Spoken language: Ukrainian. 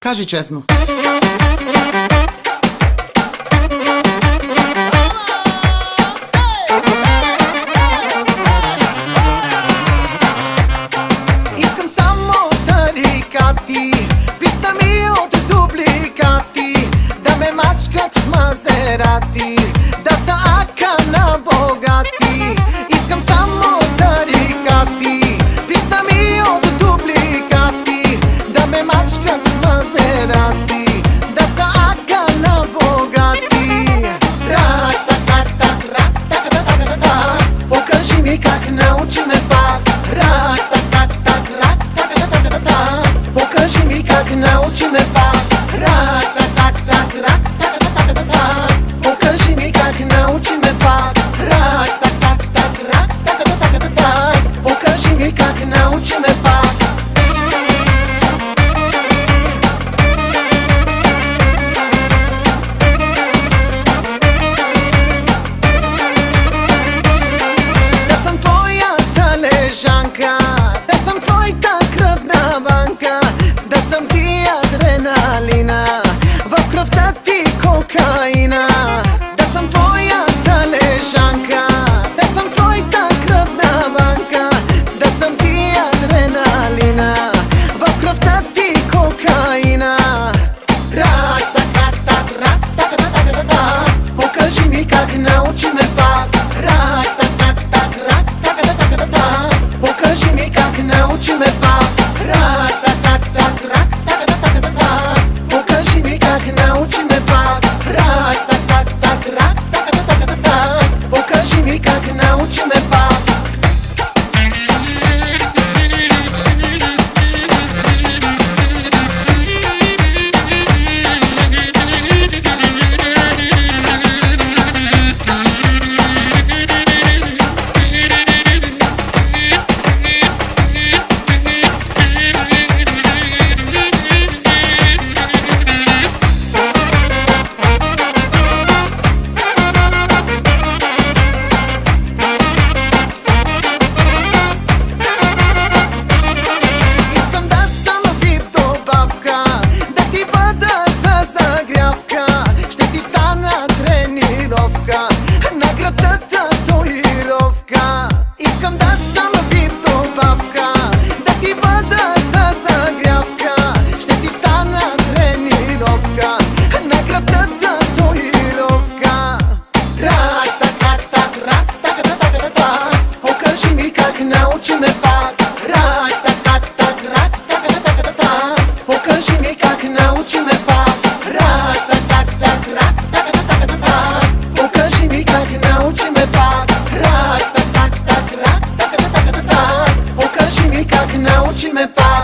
Кажи честно. Sedat And by.